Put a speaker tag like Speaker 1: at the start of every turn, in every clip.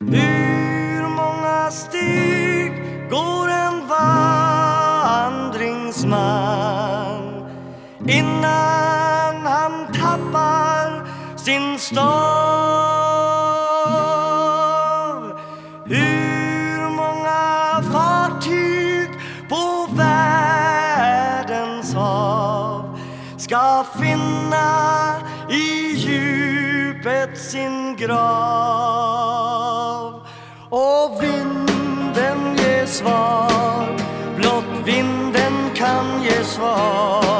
Speaker 1: Hur många steg går en vandringsman innan han tappar sin stav? Hur många fartyg på världens hav ska finna i djupet sin grav? svar, blott vinden kan ge svar.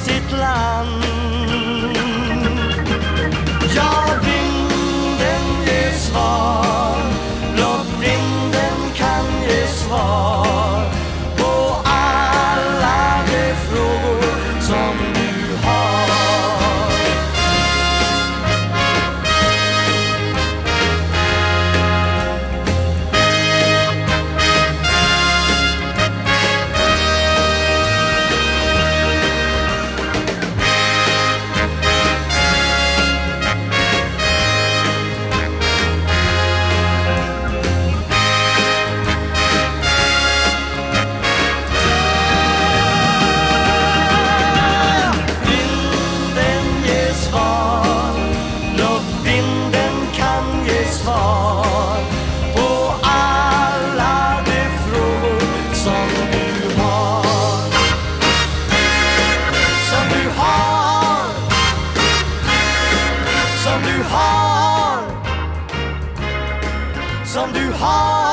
Speaker 1: sitt land. svar på alla de frågor som du har. Som du har. Som du har. Som du har.